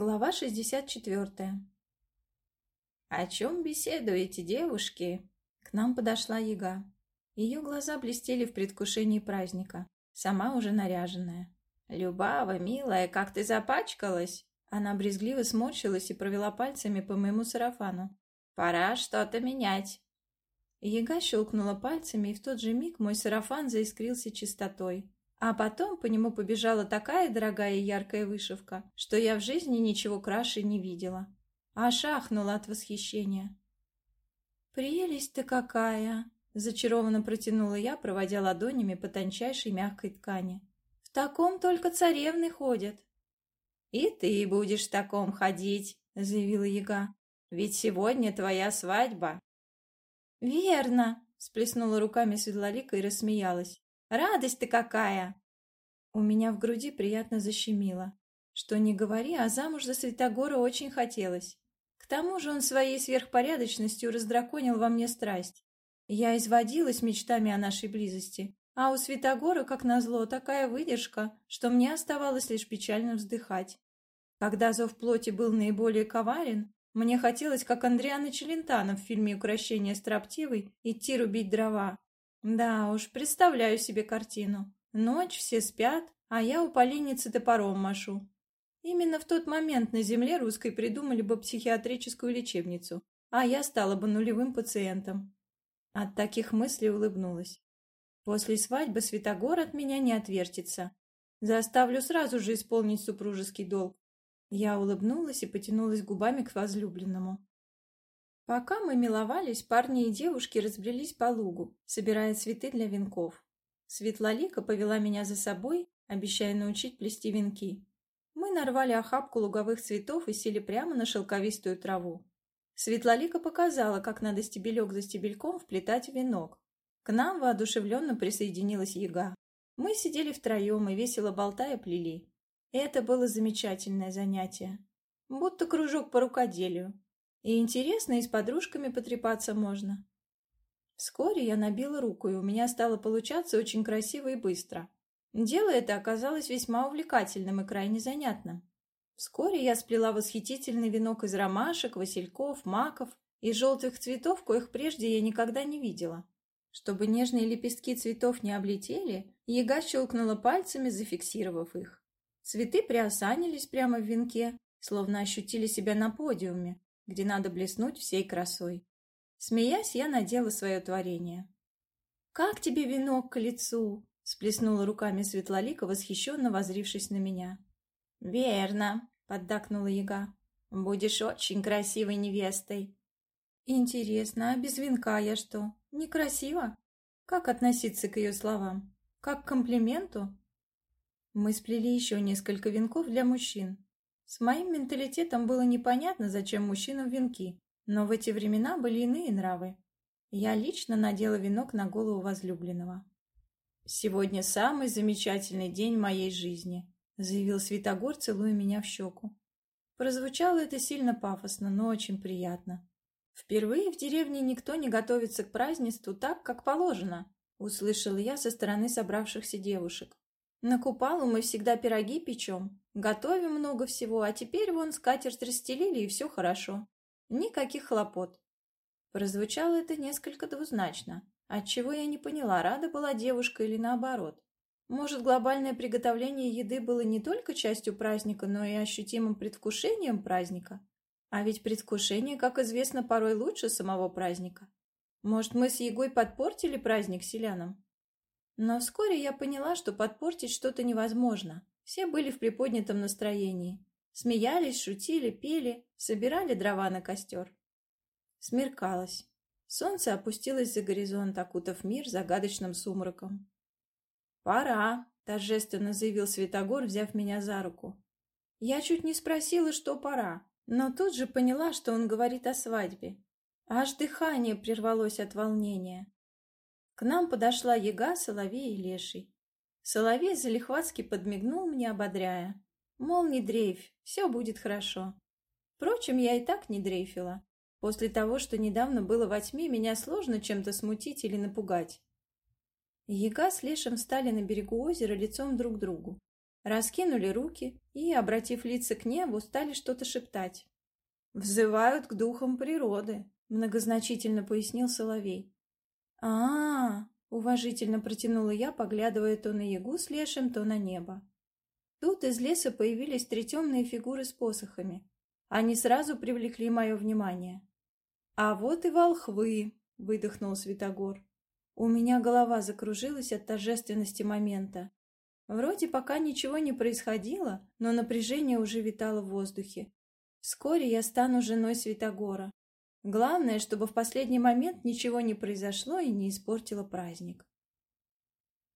Глава 64. «О чем беседуете, девушки?» К нам подошла яга. Ее глаза блестели в предвкушении праздника, сама уже наряженная. «Любава, милая, как ты запачкалась!» Она брезгливо сморщилась и провела пальцами по моему сарафану. «Пора что-то менять!» Яга щелкнула пальцами, и в тот же миг мой сарафан заискрился чистотой. А потом по нему побежала такая дорогая яркая вышивка, что я в жизни ничего краше не видела. Аж ахнула от восхищения. «Прелесть ты какая!» — зачарованно протянула я, проводя ладонями по тончайшей мягкой ткани. «В таком только царевны ходят». «И ты будешь в таком ходить», — заявила яга. «Ведь сегодня твоя свадьба». «Верно!» — сплеснула руками Светлолика и рассмеялась. Радость ты какая!» У меня в груди приятно защемило. Что не говори, а замуж за Святогора очень хотелось. К тому же он своей сверхпорядочностью раздраконил во мне страсть. Я изводилась мечтами о нашей близости, а у Святогора, как назло, такая выдержка, что мне оставалось лишь печально вздыхать. Когда зов плоти был наиболее коварен, мне хотелось, как Андриана Челентано в фильме «Укращение строптивой», идти рубить дрова, да уж, представляю себе картину. Ночь, все спят, а я у поленницы топором машу. Именно в тот момент на земле русской придумали бы психиатрическую лечебницу, а я стала бы нулевым пациентом. От таких мыслей улыбнулась. После свадьбы Святогор от меня не отвертится. Заставлю сразу же исполнить супружеский долг. Я улыбнулась и потянулась губами к возлюбленному. Пока мы миловались, парни и девушки разбрелись по лугу, собирая цветы для венков. Светлолика повела меня за собой, обещая научить плести венки. Мы нарвали охапку луговых цветов и сели прямо на шелковистую траву. Светлолика показала, как надо стебелек за стебельком вплетать венок. К нам воодушевленно присоединилась яга. Мы сидели втроем и весело болтая плели. Это было замечательное занятие. Будто кружок по рукоделию. И интересно, и с подружками потрепаться можно. Вскоре я набила руку, и у меня стало получаться очень красиво и быстро. Дело это оказалось весьма увлекательным и крайне занятным. Вскоре я сплела восхитительный венок из ромашек, васильков, маков и желтых цветов, коих прежде я никогда не видела. Чтобы нежные лепестки цветов не облетели, яга щелкнула пальцами, зафиксировав их. Цветы приосанились прямо в венке, словно ощутили себя на подиуме, где надо блеснуть всей красой. Смеясь, я надела свое творение. «Как тебе венок к лицу?» — сплеснула руками Светлолика, восхищенно возрившись на меня. «Верно», — поддакнула яга. «Будешь очень красивой невестой». «Интересно, а без венка я что, некрасиво? Как относиться к ее словам? Как к комплименту?» Мы сплели еще несколько венков для мужчин, с моим менталитетом было непонятно, зачем мужчинам венки, но в эти времена были иные нравы. Я лично надела венок на голову возлюбленного. «Сегодня самый замечательный день моей жизни», — заявил Святогор, целуя меня в щеку. Прозвучало это сильно пафосно, но очень приятно. «Впервые в деревне никто не готовится к празднеству так, как положено», — услышал я со стороны собравшихся девушек. На Купалу мы всегда пироги печем, готовим много всего, а теперь вон скатерть расстелили, и все хорошо. Никаких хлопот. Прозвучало это несколько двузначно, отчего я не поняла, рада была девушка или наоборот. Может, глобальное приготовление еды было не только частью праздника, но и ощутимым предвкушением праздника? А ведь предвкушение, как известно, порой лучше самого праздника. Может, мы с Егой подпортили праздник селянам? Но вскоре я поняла, что подпортить что-то невозможно. Все были в приподнятом настроении. Смеялись, шутили, пели, собирали дрова на костер. Смеркалось. Солнце опустилось за горизонт, окутав мир загадочным сумраком. «Пора», — торжественно заявил Святогор, взяв меня за руку. Я чуть не спросила, что пора, но тут же поняла, что он говорит о свадьбе. Аж дыхание прервалось от волнения. К нам подошла яга, соловей и леший. Соловей залихватски подмигнул мне, ободряя. Мол, не дрейфь, все будет хорошо. Впрочем, я и так не дрейфила. После того, что недавно было во тьме, меня сложно чем-то смутить или напугать. Яга с Лешем встали на берегу озера лицом друг к другу. раскинули руки и, обратив лица к небу, стали что-то шептать. «Взывают к духам природы», — многозначительно пояснил Соловей. А, -а, -а уважительно протянула я, поглядывая то на ягу с лешим, то на небо. Тут из леса появились три темные фигуры с посохами. Они сразу привлекли мое внимание. «А вот и волхвы!» — выдохнул Святогор. У меня голова закружилась от торжественности момента. Вроде пока ничего не происходило, но напряжение уже витало в воздухе. Вскоре я стану женой Святогора. Главное, чтобы в последний момент ничего не произошло и не испортило праздник.